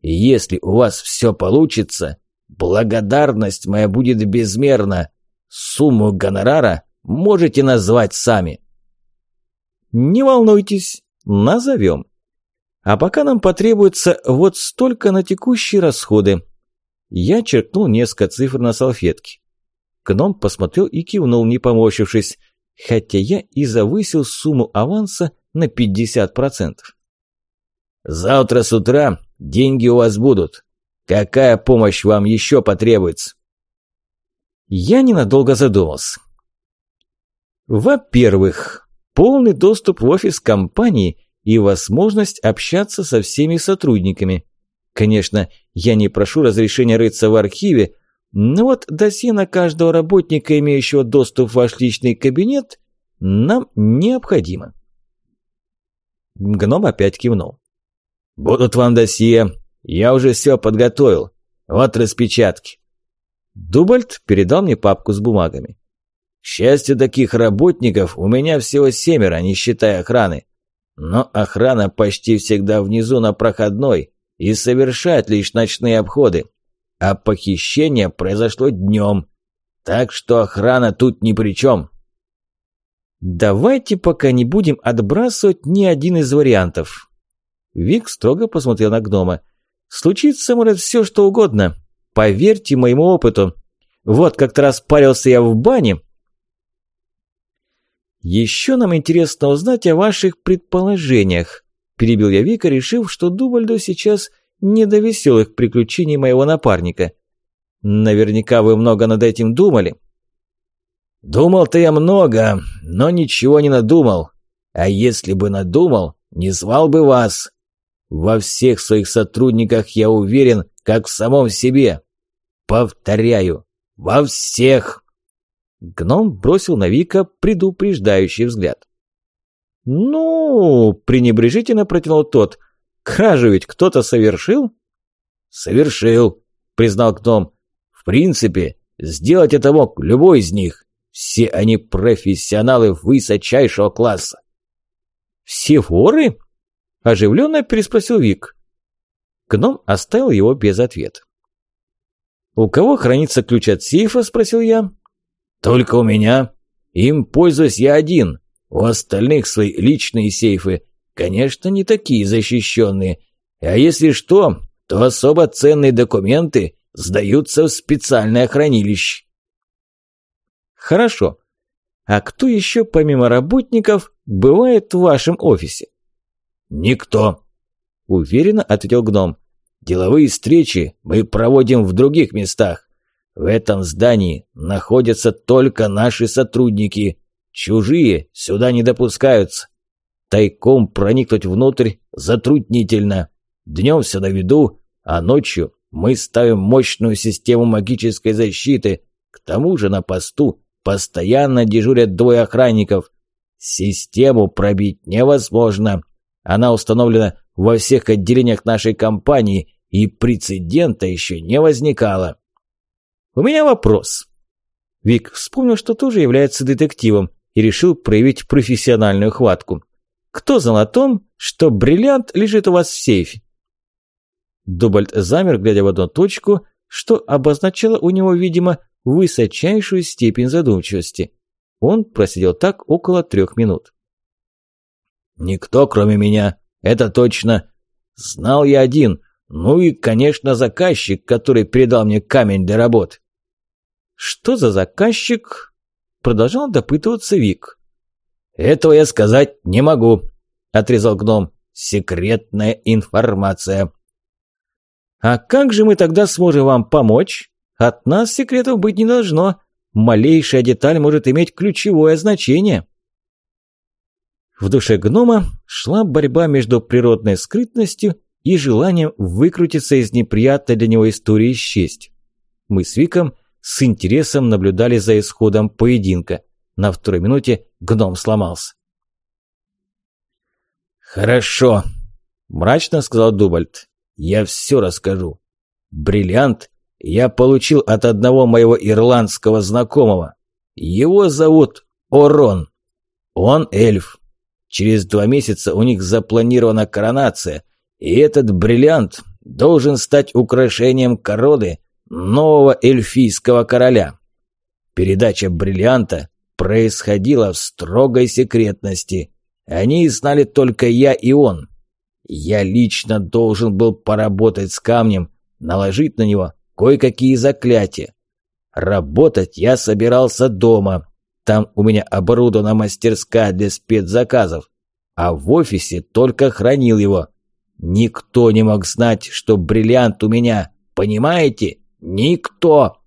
И если у вас все получится, благодарность моя будет безмерна. Сумму гонорара можете назвать сами». «Не волнуйтесь, назовем. А пока нам потребуется вот столько на текущие расходы». Я черкнул несколько цифр на салфетке. Гном посмотрел и кивнул, не поморщившись, хотя я и завысил сумму аванса на 50%. «Завтра с утра деньги у вас будут. Какая помощь вам еще потребуется?» Я ненадолго задумался. Во-первых, полный доступ в офис компании и возможность общаться со всеми сотрудниками. Конечно, я не прошу разрешения рыться в архиве, но вот досье на каждого работника, имеющего доступ в ваш личный кабинет, нам необходимо. Гном опять кивнул. «Будут вам досье. Я уже все подготовил. Вот распечатки». Дубальт передал мне папку с бумагами. К счастью, таких работников у меня всего семеро, не считая охраны. Но охрана почти всегда внизу на проходной и совершает лишь ночные обходы а похищение произошло днем. Так что охрана тут ни при чем. Давайте пока не будем отбрасывать ни один из вариантов. Вик строго посмотрел на гнома. Случится может все что угодно. Поверьте моему опыту. Вот как-то раз парился я в бане. Еще нам интересно узнать о ваших предположениях. Перебил я Вика, решив, что Дубальду сейчас не до веселых приключений моего напарника. Наверняка вы много над этим думали. Думал-то я много, но ничего не надумал. А если бы надумал, не звал бы вас. Во всех своих сотрудниках я уверен, как в самом себе. Повторяю, во всех. Гном бросил на Вика предупреждающий взгляд. «Ну...» – пренебрежительно протянул тот. Кражу ведь кто-то совершил? Совершил, признал гном. В принципе, сделать это мог любой из них. Все они профессионалы высочайшего класса. Все воры? Оживленно переспросил Вик. Гном оставил его без ответа. «У кого хранится ключ от сейфа?» – спросил я. «Только у меня. Им пользуюсь я один. У остальных свои личные сейфы, Конечно, не такие защищенные. А если что, то особо ценные документы сдаются в специальное хранилище. Хорошо. А кто еще помимо работников бывает в вашем офисе? Никто, уверенно ответил гном. Деловые встречи мы проводим в других местах. В этом здании находятся только наши сотрудники. Чужие сюда не допускаются. Тайком проникнуть внутрь затруднительно. Днем все на виду, а ночью мы ставим мощную систему магической защиты. К тому же на посту постоянно дежурят двое охранников. Систему пробить невозможно. Она установлена во всех отделениях нашей компании, и прецедента еще не возникало. У меня вопрос. Вик вспомнил, что тоже является детективом и решил проявить профессиональную хватку. Кто знал о том, что бриллиант лежит у вас в сейфе? Дубальд замер, глядя в одну точку, что обозначало у него, видимо, высочайшую степень задумчивости. Он просидел так около трех минут. «Никто, кроме меня, это точно. Знал я один. Ну и, конечно, заказчик, который передал мне камень для работы». «Что за заказчик?» Продолжал допытываться Вик. «Этого я сказать не могу», – отрезал гном. «Секретная информация». «А как же мы тогда сможем вам помочь? От нас секретов быть не должно. Малейшая деталь может иметь ключевое значение». В душе гнома шла борьба между природной скрытностью и желанием выкрутиться из неприятной для него истории с честь. Мы с Виком с интересом наблюдали за исходом поединка – на второй минуте гном сломался. «Хорошо», – мрачно сказал Дубальд. «Я все расскажу. Бриллиант я получил от одного моего ирландского знакомого. Его зовут Орон. Он эльф. Через два месяца у них запланирована коронация, и этот бриллиант должен стать украшением короны нового эльфийского короля. Передача бриллианта происходила в строгой секретности. Они знали только я и он. Я лично должен был поработать с камнем, наложить на него кое-какие заклятия. Работать я собирался дома. Там у меня оборудована мастерская для спецзаказов, а в офисе только хранил его. Никто не мог знать, что бриллиант у меня, понимаете? Никто.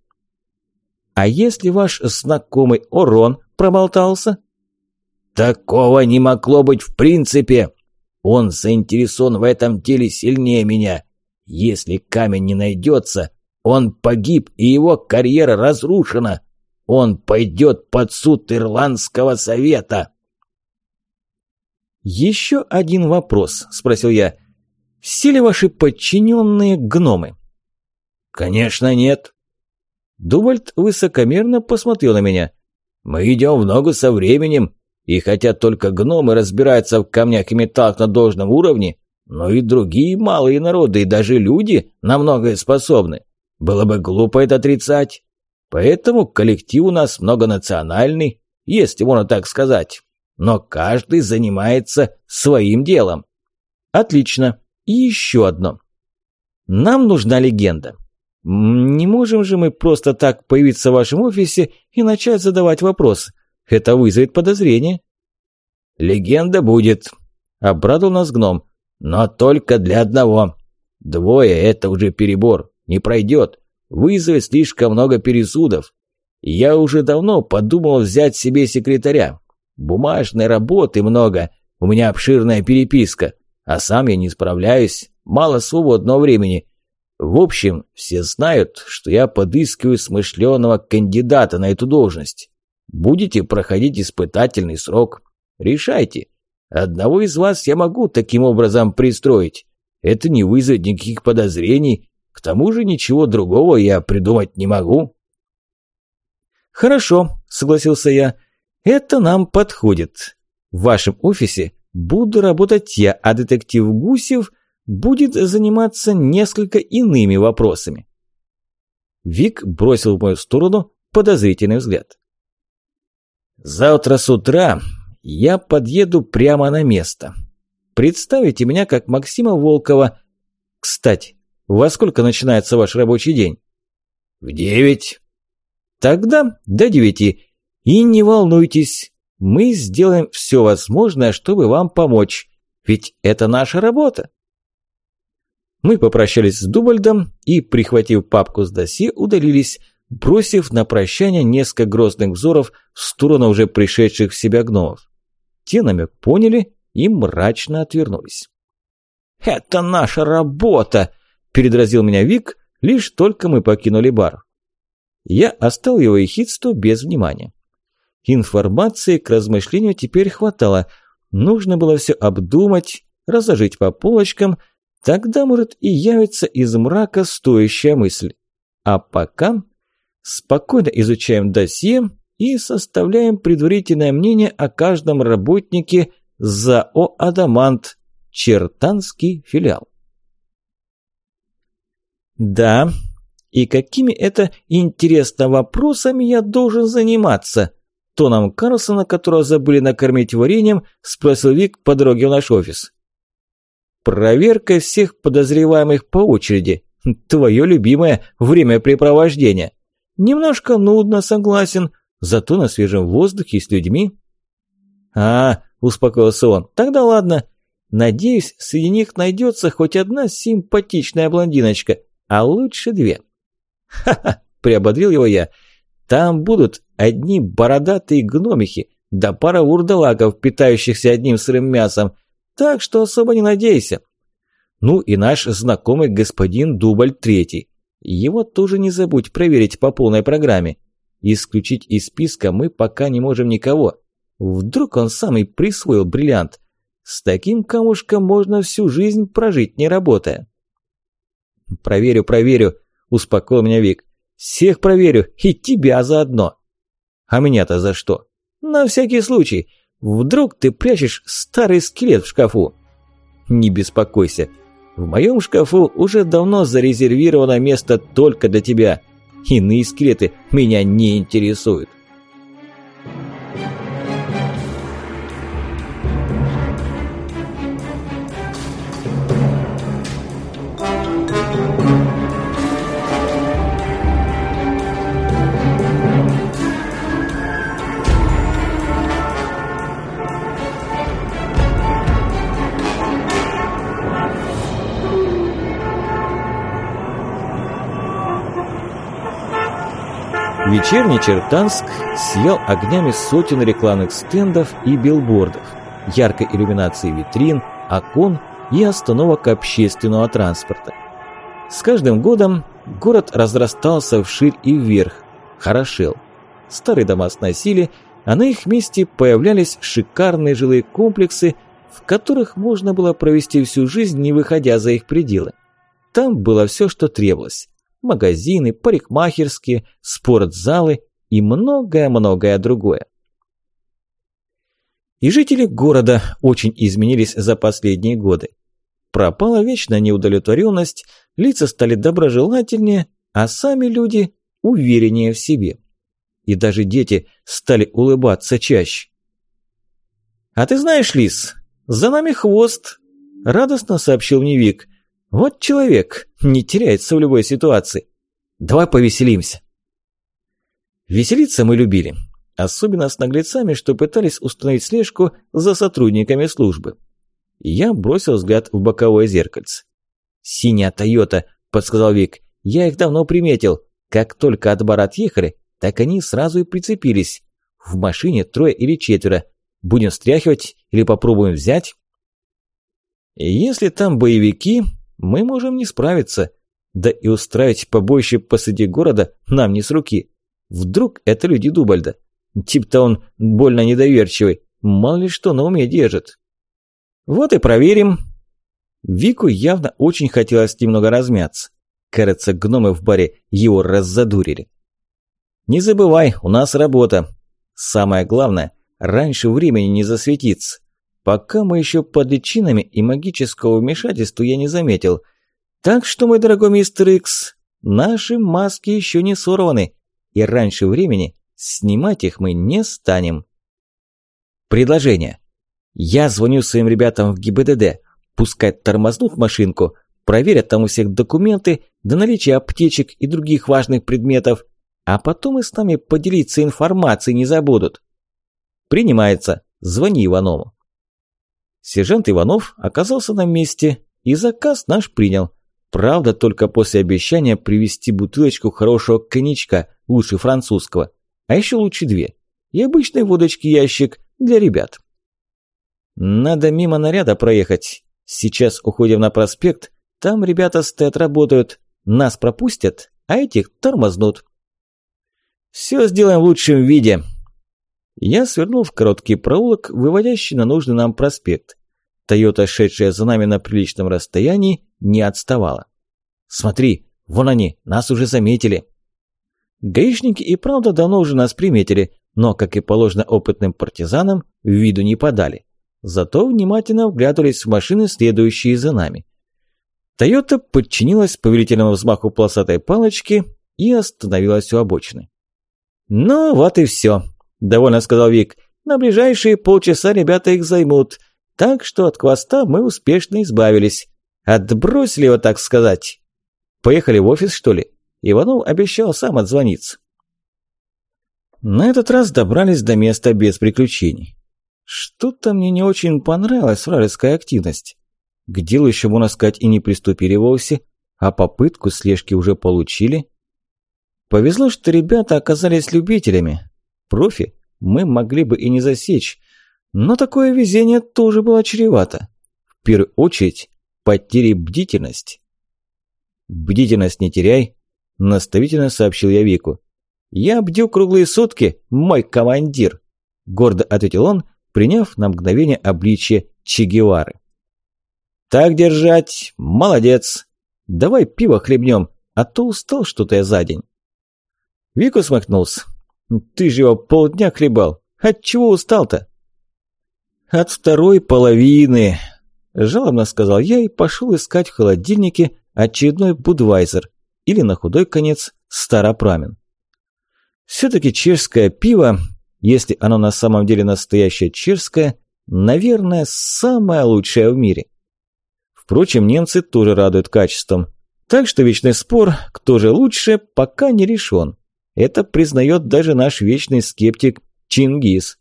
А если ваш знакомый Орон проболтался? Такого не могло быть в принципе. Он заинтересован в этом деле сильнее меня. Если камень не найдется, он погиб и его карьера разрушена. Он пойдет под суд Ирландского совета. «Еще один вопрос», – спросил я. «Все ли ваши подчиненные гномы?» «Конечно нет. Дувальд высокомерно посмотрел на меня. «Мы идем в ногу со временем, и хотя только гномы разбираются в камнях и металлах на должном уровне, но и другие малые народы, и даже люди на многое способны. Было бы глупо это отрицать. Поэтому коллектив у нас многонациональный, если можно так сказать. Но каждый занимается своим делом». «Отлично. И еще одно. Нам нужна легенда. Не можем же мы просто так появиться в вашем офисе и начать задавать вопросы. Это вызовет подозрение. Легенда будет, обрадовал нас гном, но только для одного. Двое – это уже перебор, не пройдет, вызовет слишком много пересудов. Я уже давно подумал взять себе секретаря. Бумажной работы много, у меня обширная переписка, а сам я не справляюсь, мало свободного времени – в общем, все знают, что я подыскиваю смышленого кандидата на эту должность. Будете проходить испытательный срок. Решайте. Одного из вас я могу таким образом пристроить. Это не вызовет никаких подозрений. К тому же ничего другого я придумать не могу. Хорошо, согласился я. Это нам подходит. В вашем офисе буду работать я, а детектив Гусев будет заниматься несколько иными вопросами. Вик бросил в мою сторону подозрительный взгляд. «Завтра с утра я подъеду прямо на место. Представите меня как Максима Волкова. Кстати, во сколько начинается ваш рабочий день?» «В девять». «Тогда до девяти. И не волнуйтесь, мы сделаем все возможное, чтобы вам помочь. Ведь это наша работа». Мы попрощались с Дубальдом и, прихватив папку с досье, удалились, бросив на прощание несколько грозных взоров в сторону уже пришедших в себя гномов. Те намек поняли и мрачно отвернулись. «Это наша работа!» – передразил меня Вик, лишь только мы покинули бар. Я оставил его ехидство без внимания. Информации к размышлению теперь хватало. Нужно было все обдумать, разложить по полочкам – Тогда, может, и явится из мрака стоящая мысль. А пока спокойно изучаем досье и составляем предварительное мнение о каждом работнике ЗАО «Адамант», Чертанский филиал. Да, и какими это, интересно, вопросами я должен заниматься? Тоном Карлсона, которого забыли накормить вареньем, спросил Вик по дороге в наш офис. Проверка всех подозреваемых по очереди. Твое любимое времяпрепровождение. Немножко нудно, согласен, зато на свежем воздухе с людьми. А, успокоился он, тогда ладно. Надеюсь, среди них найдется хоть одна симпатичная блондиночка, а лучше две. Ха-ха, приободрил его я. Там будут одни бородатые гномихи, да пара вурдалаков, питающихся одним сырым мясом, так что особо не надейся. Ну и наш знакомый господин Дубль Третий. Его тоже не забудь проверить по полной программе. Исключить из списка мы пока не можем никого. Вдруг он сам и присвоил бриллиант. С таким камушком можно всю жизнь прожить, не работая. «Проверю, проверю», – успокоил меня Вик. «Всех проверю, и тебя заодно». А меня-то за что? На всякий случай. Вдруг ты прячешь старый скелет в шкафу? Не беспокойся. В моем шкафу уже давно зарезервировано место только для тебя. Иные скелеты меня не интересуют. Вечерний Чертанск сиял огнями сотен рекламных стендов и билбордов, яркой иллюминацией витрин, окон и остановок общественного транспорта. С каждым годом город разрастался вширь и вверх, хорошел. Старые дома сносили, а на их месте появлялись шикарные жилые комплексы, в которых можно было провести всю жизнь, не выходя за их пределы. Там было все, что требовалось магазины, парикмахерские, спортзалы и многое-многое другое. И жители города очень изменились за последние годы. Пропала вечная неудовлетворенность, лица стали доброжелательнее, а сами люди увереннее в себе. И даже дети стали улыбаться чаще. «А ты знаешь, Лис, за нами хвост!» – радостно сообщил мне Вик. Вот человек не теряется в любой ситуации. Давай повеселимся. Веселиться мы любили. Особенно с наглецами, что пытались установить слежку за сотрудниками службы. Я бросил взгляд в боковое зеркальце. «Синяя Тойота», – подсказал Вик. «Я их давно приметил. Как только от бара отъехали, так они сразу и прицепились. В машине трое или четверо. Будем стряхивать или попробуем взять?» «Если там боевики, мы можем не справиться. Да и устраивать побоище посреди города нам не с руки. Вдруг это люди Дубальда. Тип-то он больно недоверчивый, мало ли что на уме держит. Вот и проверим. Вику явно очень хотелось немного размяться. Кажется, гномы в баре его раззадурили. Не забывай, у нас работа. Самое главное, раньше времени не засветиться. Пока мы еще под личинами и магического вмешательства я не заметил. Так что, мой дорогой мистер Икс, наши маски еще не сорваны, и раньше времени снимать их мы не станем. Предложение. Я звоню своим ребятам в ГИБДД, пускай тормознут машинку, проверят там у всех документы, до наличия аптечек и других важных предметов, а потом и с нами поделиться информацией не забудут. Принимается. Звони Иванову. Сержант Иванов оказался на месте и заказ наш принял. Правда, только после обещания привезти бутылочку хорошего коньячка, лучше французского. А еще лучше две. И обычной водочки ящик для ребят. Надо мимо наряда проехать. Сейчас уходим на проспект. Там ребята стоят, работают. Нас пропустят, а этих тормознут. Все сделаем в лучшем виде. Я свернул в короткий проулок, выводящий на нужный нам проспект. Тойота, шедшая за нами на приличном расстоянии, не отставала. «Смотри, вон они, нас уже заметили». Гаишники и правда давно уже нас приметили, но, как и положено опытным партизанам, виду не подали. Зато внимательно вглядывались в машины, следующие за нами. Тойота подчинилась повелительному взмаху полосатой палочки и остановилась у обочины. «Ну, вот и все», – довольно сказал Вик. «На ближайшие полчаса ребята их займут. Так что от хвоста мы успешно избавились. Отбросили его, так сказать. Поехали в офис, что ли? Иванов обещал сам отзвониться. На этот раз добрались до места без приключений. Что-то мне не очень понравилась вражеская активность. К делу еще, можно сказать, и не приступили вовсе, а попытку слежки уже получили. Повезло, что ребята оказались любителями. Профи мы могли бы и не засечь, но такое везение тоже было чревато. В первую очередь, потери бдительности. «Бдительность не теряй», – наставительно сообщил я Вику. «Я бдю круглые сутки, мой командир», – гордо ответил он, приняв на мгновение обличье Че Гевары. «Так держать, молодец. Давай пиво хлебнем, а то устал что-то я за день». Вик усмехнулся. Ты же его полдня хлебал. От чего устал-то? От второй половины, жалобно сказал я и пошел искать в холодильнике очередной Будвайзер или на худой конец Старопрамен. Все-таки чешское пиво, если оно на самом деле настоящее чешское, наверное, самое лучшее в мире. Впрочем, немцы тоже радуют качеством. Так что вечный спор, кто же лучше, пока не решен. Это признает даже наш вечный скептик Чингис.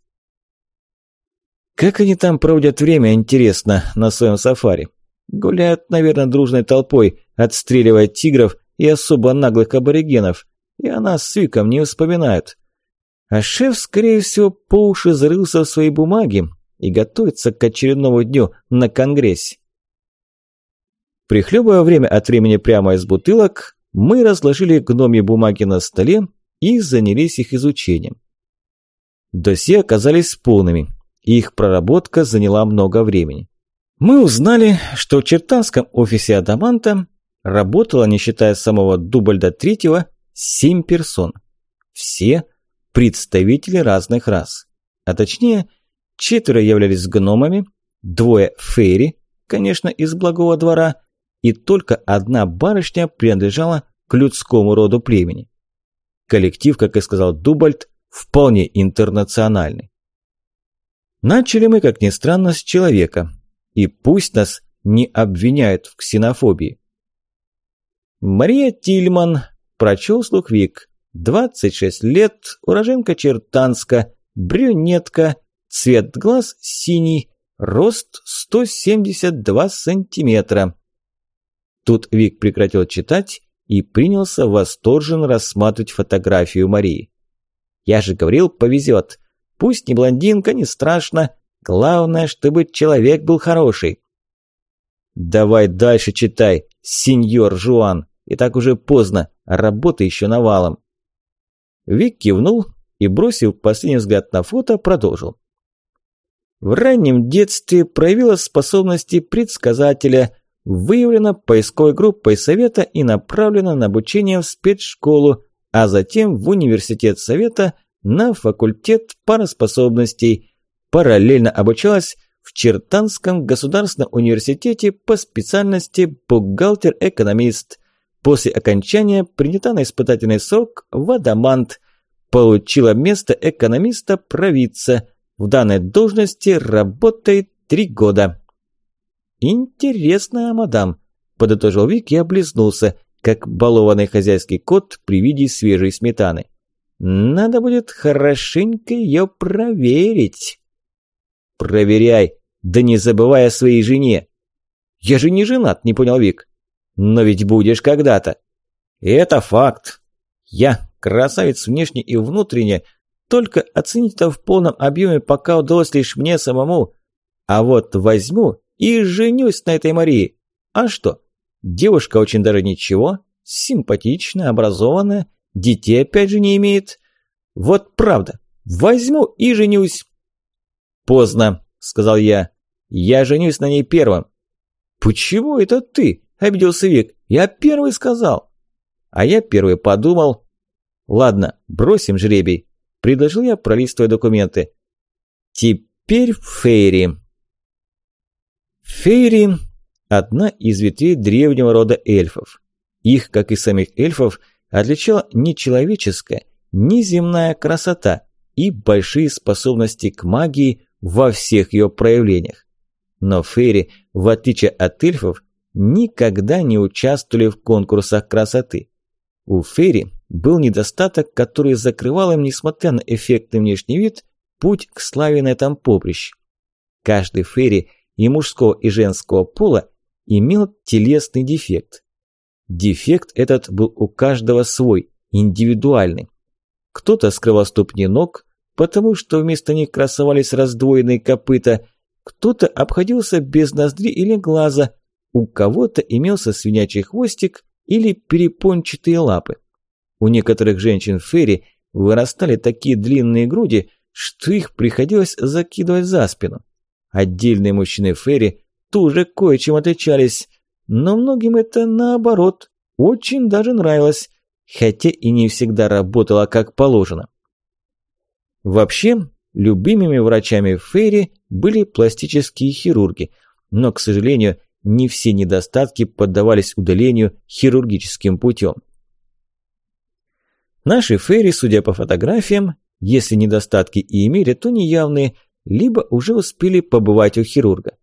Как они там проводят время, интересно, на своем сафари? Гуляют, наверное, дружной толпой, отстреливая тигров и особо наглых аборигенов. И о нас с Виком не вспоминают. А шеф, скорее всего, по уши зарылся в свои бумаги и готовится к очередному дню на Конгрессе. Прихлебывая время от времени прямо из бутылок, мы разложили гномьи бумаги на столе и занялись их изучением. Досье оказались полными, их проработка заняла много времени. Мы узнали, что в чертанском офисе Адаманта работало, не считая самого Дубальда третьего, семь персон. Все представители разных рас. А точнее, четверо являлись гномами, двое фейри, конечно, из благого двора, и только одна барышня принадлежала к людскому роду племени. Коллектив, как и сказал Дубальд, вполне интернациональный. Начали мы, как ни странно, с человека. И пусть нас не обвиняют в ксенофобии. Мария Тильман, прочел слух Вик, 26 лет, уроженка Чертанска, брюнетка, цвет глаз синий, рост 172 сантиметра. Тут Вик прекратил читать и принялся восторженно рассматривать фотографию Марии. «Я же говорил, повезет. Пусть не блондинка, не страшно. Главное, чтобы человек был хороший». «Давай дальше читай, сеньор Жуан. И так уже поздно, работа еще навалом». Вик кивнул и, бросив последний взгляд на фото, продолжил. В раннем детстве проявила способности предсказателя – выявлена поисковой группой Совета и направлена на обучение в спецшколу, а затем в университет Совета на факультет параспособностей. Параллельно обучалась в Чертанском государственном университете по специальности бухгалтер-экономист. После окончания принята на испытательный срок в Адамант. Получила место экономиста-провидца. В данной должности работает три года. «Интересная мадам», – подытожил Вик и облизнулся, как балованный хозяйский кот при виде свежей сметаны. «Надо будет хорошенько ее проверить». «Проверяй, да не забывай о своей жене». «Я же не женат», – не понял Вик. «Но ведь будешь когда-то». «Это факт. Я, красавец внешне и внутренне, только оценить это в полном объеме пока удалось лишь мне самому. А вот возьму и женюсь на этой Марии. А что? Девушка очень даже ничего, симпатичная, образованная, детей опять же не имеет. Вот правда, возьму и женюсь. Поздно, сказал я. Я женюсь на ней первым. Почему это ты? Обиделся Вик. Я первый сказал. А я первый подумал. Ладно, бросим жребий. Предложил я, пролистывая документы. Теперь Фейри. Фейри – одна из ветвей древнего рода эльфов. Их, как и самих эльфов, отличала не человеческая, не земная красота и большие способности к магии во всех ее проявлениях. Но фейри, в отличие от эльфов, никогда не участвовали в конкурсах красоты. У фейри был недостаток, который закрывал им, несмотря на эффектный внешний вид, путь к славе на этом поприще. Каждый фейри и мужского и женского пола имел телесный дефект. Дефект этот был у каждого свой, индивидуальный. Кто-то скрывал ступни ног, потому что вместо них красовались раздвоенные копыта, кто-то обходился без ноздри или глаза, у кого-то имелся свинячий хвостик или перепончатые лапы. У некоторых женщин Ферри вырастали такие длинные груди, что их приходилось закидывать за спину. Отдельные мужчины Ферри тоже кое-чем отличались, но многим это, наоборот, очень даже нравилось, хотя и не всегда работало как положено. Вообще, любимыми врачами Ферри были пластические хирурги, но, к сожалению, не все недостатки поддавались удалению хирургическим путем. Наши Ферри, судя по фотографиям, если недостатки и имели, то неявные, либо уже успели побывать у хирурга.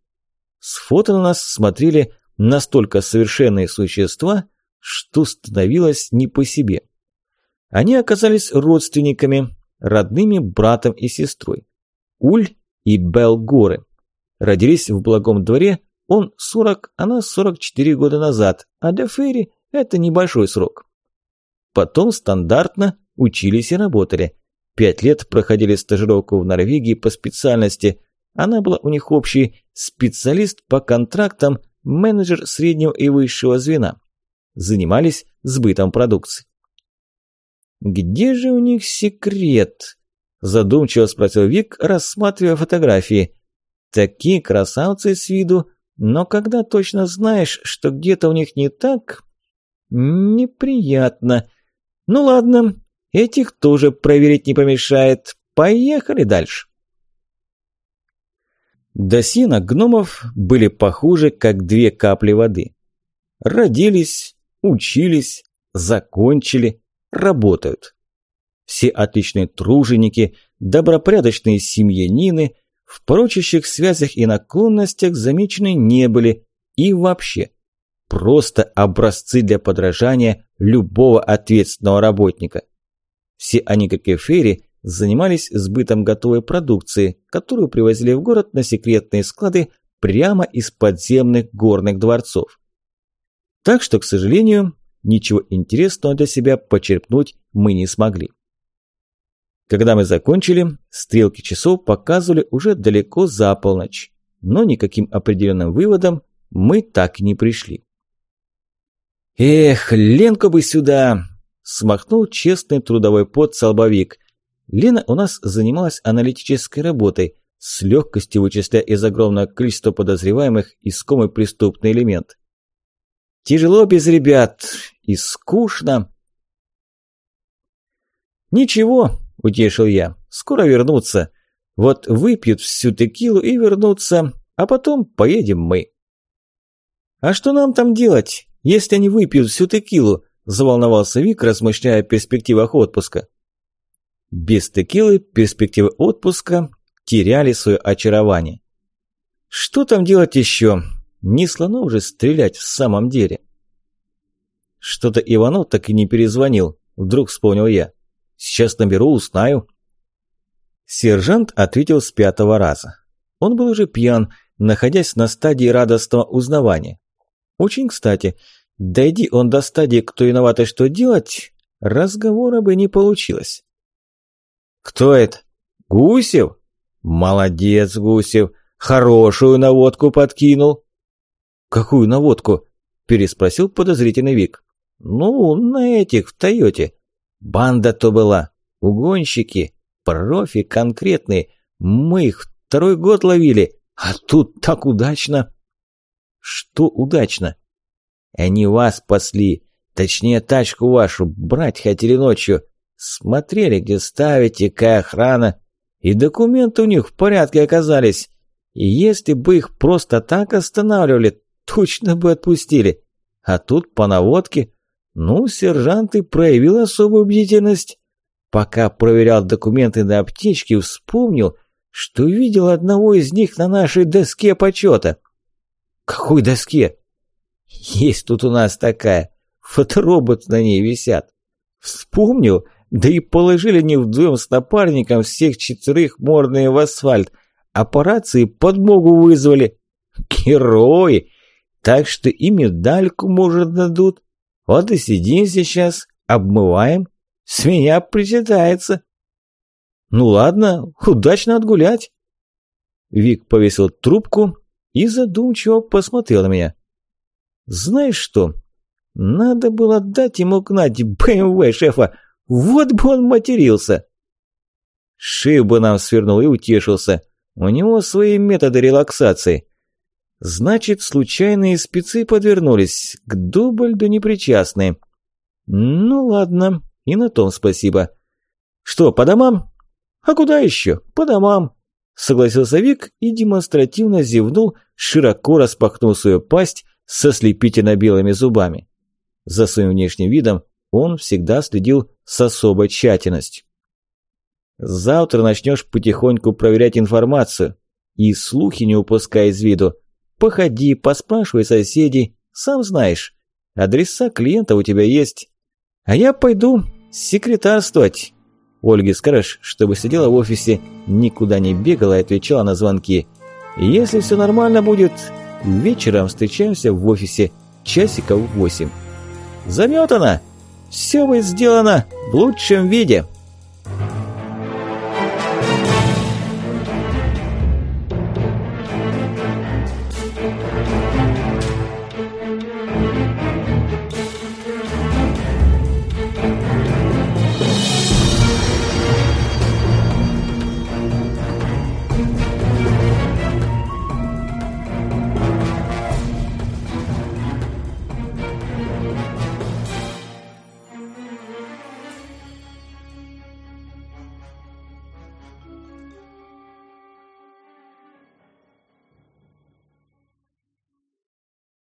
С фото на нас смотрели настолько совершенные существа, что становилось не по себе. Они оказались родственниками, родными братом и сестрой. Уль и Бел Горы. Родились в благом дворе, он 40, она 44 года назад, а для Ферри это небольшой срок. Потом стандартно учились и работали. Пять лет проходили стажировку в Норвегии по специальности. Она была у них общий специалист по контрактам, менеджер среднего и высшего звена. Занимались сбытом продукции. «Где же у них секрет?» Задумчиво спросил Вик, рассматривая фотографии. «Такие красавцы с виду, но когда точно знаешь, что где-то у них не так, неприятно. Ну ладно, этих тоже проверить не помешает. Поехали дальше. Досина гномов были похожи, как две капли воды. Родились, учились, закончили, работают. Все отличные труженики, добропорядочные семьянины, в прочащих связях и наклонностях замечены не были и вообще – Просто образцы для подражания любого ответственного работника. Все они, как и Ферри, занимались сбытом готовой продукции, которую привозили в город на секретные склады прямо из подземных горных дворцов. Так что, к сожалению, ничего интересного для себя почерпнуть мы не смогли. Когда мы закончили, стрелки часов показывали уже далеко за полночь, но никаким определенным выводом мы так и не пришли. «Эх, Ленку бы сюда!» – смахнул честный трудовой пот солбовик. Лена у нас занималась аналитической работой, с легкостью вычисляя из огромного количества подозреваемых искомый преступный элемент. «Тяжело без ребят и скучно». «Ничего», – утешил я, – «скоро вернутся. Вот выпьют всю текилу и вернутся, а потом поедем мы». «А что нам там делать?» если они выпьют всю текилу?» – заволновался Вик, размышляя о перспективах отпуска. Без текилы перспективы отпуска теряли свое очарование. Что там делать еще? Не слонов же стрелять в самом деле. Что-то Иванов так и не перезвонил, вдруг вспомнил я. Сейчас наберу, узнаю. Сержант ответил с пятого раза. Он был уже пьян, находясь на стадии радостного узнавания. Очень кстати, дойди он до стадии «кто виноват и что делать», разговора бы не получилось. «Кто это? Гусев? Молодец, Гусев, хорошую наводку подкинул». «Какую наводку?» – переспросил подозрительный Вик. «Ну, на этих, в Тойоте. Банда-то была, угонщики, профи конкретные. Мы их второй год ловили, а тут так удачно». Что удачно? Они вас спасли, точнее тачку вашу брать хотели ночью. Смотрели, где ставите, какая охрана. И документы у них в порядке оказались. И если бы их просто так останавливали, точно бы отпустили. А тут по наводке, ну, сержант и проявил особую бдительность. Пока проверял документы на аптечке, вспомнил, что видел одного из них на нашей доске почета. «Какой доске?» «Есть тут у нас такая. Фоторобот на ней висят». «Вспомнил? Да и положили не вдвоем с напарником всех четырех морные в асфальт. А по рации подмогу вызвали. Герои! Так что и медальку, может, дадут. Вот и сидим сейчас, обмываем. С меня причитается». «Ну ладно, удачно отгулять». Вик повесил трубку и задумчиво посмотрел на меня. «Знаешь что? Надо было дать ему гнать БМВ шефа, вот бы он матерился!» Шею бы нам свернул и утешился. У него свои методы релаксации. Значит, случайные спецы подвернулись, к Дубальду непричастные. Ну ладно, и на том спасибо. Что, по домам? «А куда еще? По домам!» Согласился Вик и демонстративно зевнул, широко распахнув свою пасть со слепительно белыми зубами. За своим внешним видом он всегда следил с особой тщательностью. «Завтра начнешь потихоньку проверять информацию и слухи не упускай из виду. Походи, поспрашивай соседей, сам знаешь. Адреса клиента у тебя есть. А я пойду секретарствовать». Ольге скажешь, чтобы сидела в офисе, никуда не бегала и отвечала на звонки. Если все нормально будет, вечером встречаемся в офисе часиков в восемь. Заметано! Все будет сделано в лучшем виде!»